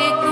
Nick.